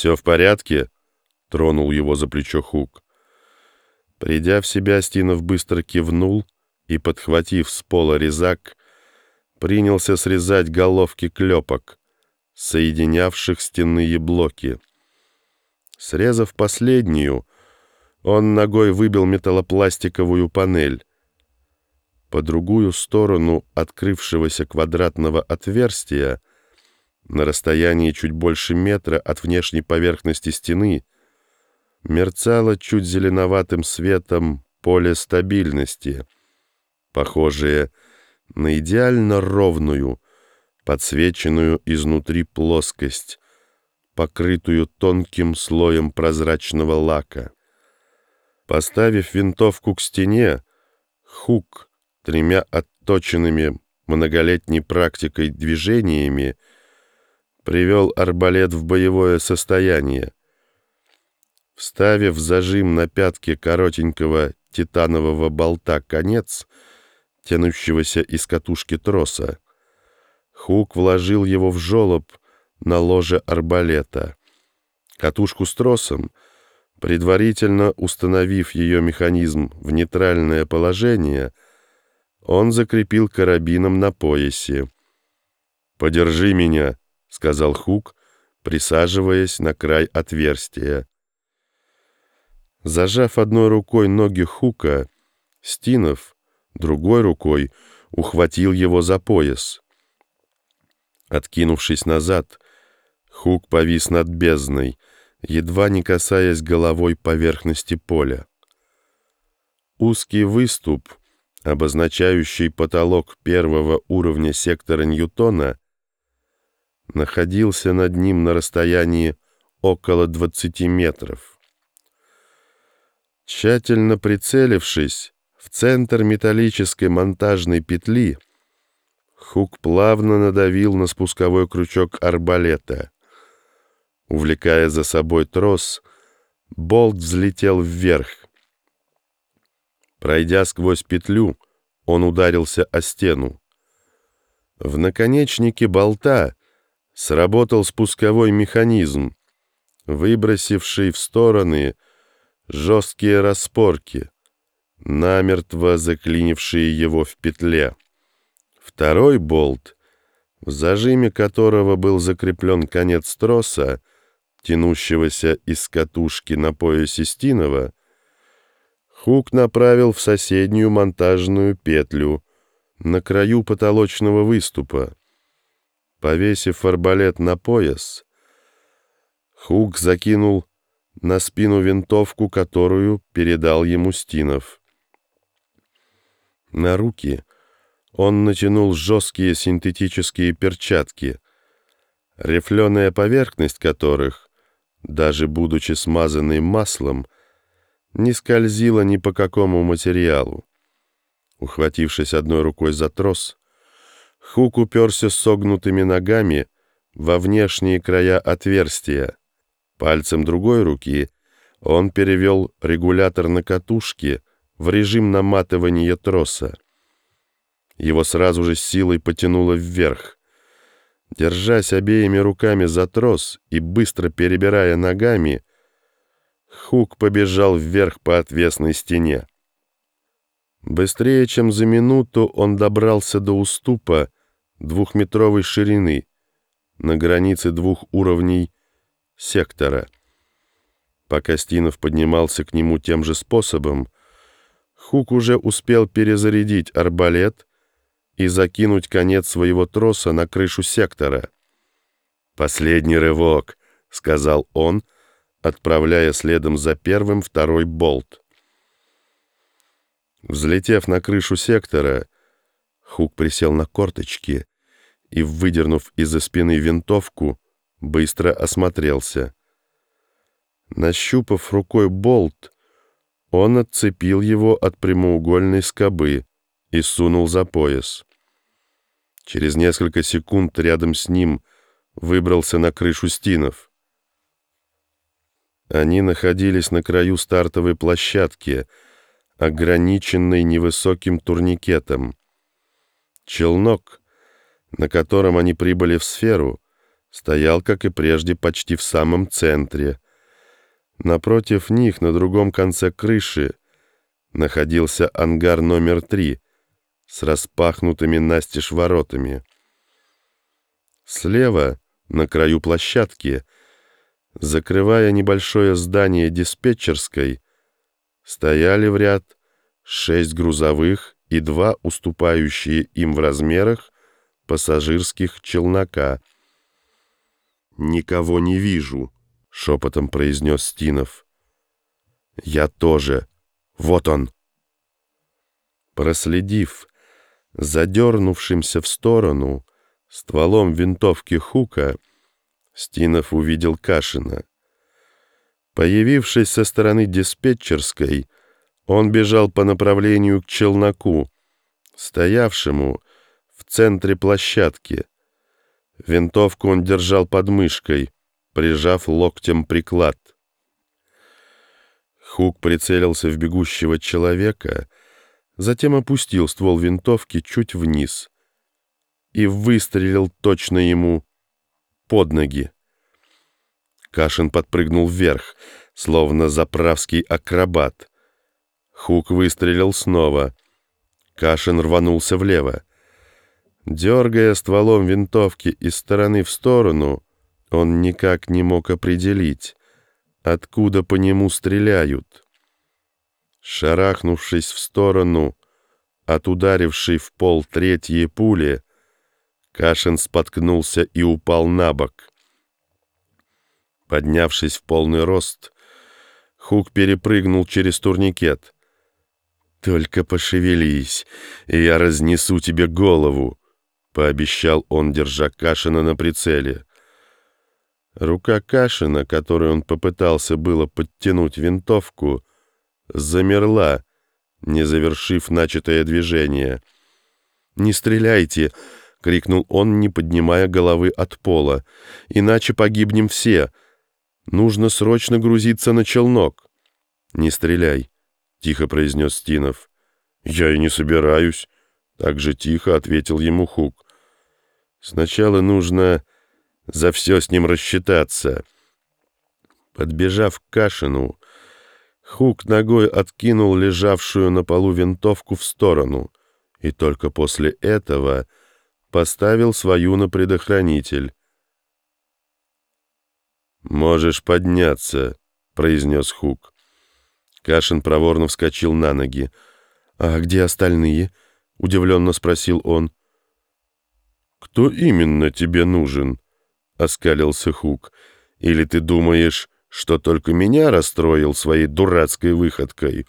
«Все в порядке?» — тронул его за плечо Хук. Придя в себя, Стинов быстро кивнул и, подхватив с пола резак, принялся срезать головки клепок, соединявших стенные блоки. Срезав последнюю, он ногой выбил металлопластиковую панель. По другую сторону открывшегося квадратного отверстия, на расстоянии чуть больше метра от внешней поверхности стены, мерцало чуть зеленоватым светом поле стабильности, похожее на идеально ровную, подсвеченную изнутри плоскость, покрытую тонким слоем прозрачного лака. Поставив винтовку к стене, Хук тремя отточенными многолетней практикой движениями привел арбалет в боевое состояние. Вставив зажим на пятке коротенького титанового болта конец, тянущегося из катушки троса, Хук вложил его в жолоб на ложе арбалета. Катушку с тросом, предварительно установив ее механизм в нейтральное положение, он закрепил карабином на поясе. «Подержи меня», — сказал Хук, присаживаясь на край отверстия. Зажав одной рукой ноги Хука, Стинов другой рукой ухватил его за пояс. Откинувшись назад, Хук повис над бездной, едва не касаясь головой поверхности поля. Узкий выступ, обозначающий потолок первого уровня сектора Ньютона, находился над ним на расстоянии около 20 метров. Тщательно прицелившись в центр металлической монтажной петли, Хук плавно надавил на спусковой крючок арбалета. Увлекая за собой трос, болт взлетел вверх. Пройдя сквозь петлю, он ударился о стену. В наконечнике болта сработал спусковой механизм, выбросивший в стороны жесткие распорки, намертво заклинившие его в петле. Второй болт, в зажиме которого был закреплен конец троса, тянущегося из катушки на поясе Стинова, Хук направил в соседнюю монтажную петлю на краю потолочного выступа. Повесив арбалет на пояс, Хук закинул на спину винтовку, которую передал ему Стинов. На руки он натянул жесткие синтетические перчатки, рифленая поверхность которых, даже будучи смазанной маслом, не скользила ни по какому материалу. Ухватившись одной рукой за трос, Хук уперся согнутыми ногами во внешние края отверстия, Пальцем другой руки он перевел регулятор на катушке в режим наматывания троса. Его сразу же силой потянуло вверх. Держась обеими руками за трос и быстро перебирая ногами, Хук побежал вверх по отвесной стене. Быстрее, чем за минуту, он добрался до уступа двухметровой ширины на границе двух уровней сектора. Пока Стинов поднимался к нему тем же способом, Хук уже успел перезарядить арбалет и закинуть конец своего троса на крышу сектора. «Последний рывок», — сказал он, отправляя следом за первым второй болт. Взлетев на крышу сектора, Хук присел на корточки и, выдернув из-за спины винтовку, быстро осмотрелся. Нащупав рукой болт, он отцепил его от прямоугольной скобы и сунул за пояс. Через несколько секунд рядом с ним выбрался на крышу стинов. Они находились на краю стартовой площадки, ограниченной невысоким турникетом. Челнок, на котором они прибыли в сферу, стоял, как и прежде, почти в самом центре. Напротив них, на другом конце крыши, находился ангар номер три с распахнутыми настежь воротами. Слева, на краю площадки, закрывая небольшое здание диспетчерской, стояли в ряд шесть грузовых и два уступающие им в размерах пассажирских челнока. «Никого не вижу», — шепотом произнес Стинов. «Я тоже. Вот он». Проследив, задернувшимся в сторону, стволом винтовки Хука, Стинов увидел Кашина. Появившись со стороны диспетчерской, он бежал по направлению к челноку, стоявшему в центре площадки. Винтовку он держал под мышкой, прижав локтем приклад. Хук прицелился в бегущего человека, затем опустил ствол винтовки чуть вниз и выстрелил точно ему под ноги. Кашин подпрыгнул вверх, словно заправский акробат. Хук выстрелил снова. Кашин рванулся влево. Дергая стволом винтовки из стороны в сторону, он никак не мог определить, откуда по нему стреляют. Шарахнувшись в сторону от ударившей в пол третьей пули, Кашин споткнулся и упал на бок. Поднявшись в полный рост, Хук перепрыгнул через турникет. «Только пошевелись, и я разнесу тебе голову», — пообещал он, держа Кашина на прицеле. Рука Кашина, которой он попытался было подтянуть винтовку, замерла, не завершив начатое движение. «Не стреляйте!» — крикнул он, не поднимая головы от пола. «Иначе погибнем все!» Нужно срочно грузиться на челнок. Не стреляй, тихо произнес Стинов. Я и не собираюсь, так же тихо ответил ему Хук. Сначала нужно за все с ним рассчитаться. Подбежав к Кашину, Хук ногой откинул лежавшую на полу винтовку в сторону и только после этого поставил свою на предохранитель. «Можешь подняться», — произнес Хук. Кашин проворно вскочил на ноги. «А где остальные?» — удивленно спросил он. «Кто именно тебе нужен?» — оскалился Хук. «Или ты думаешь, что только меня расстроил своей дурацкой выходкой?»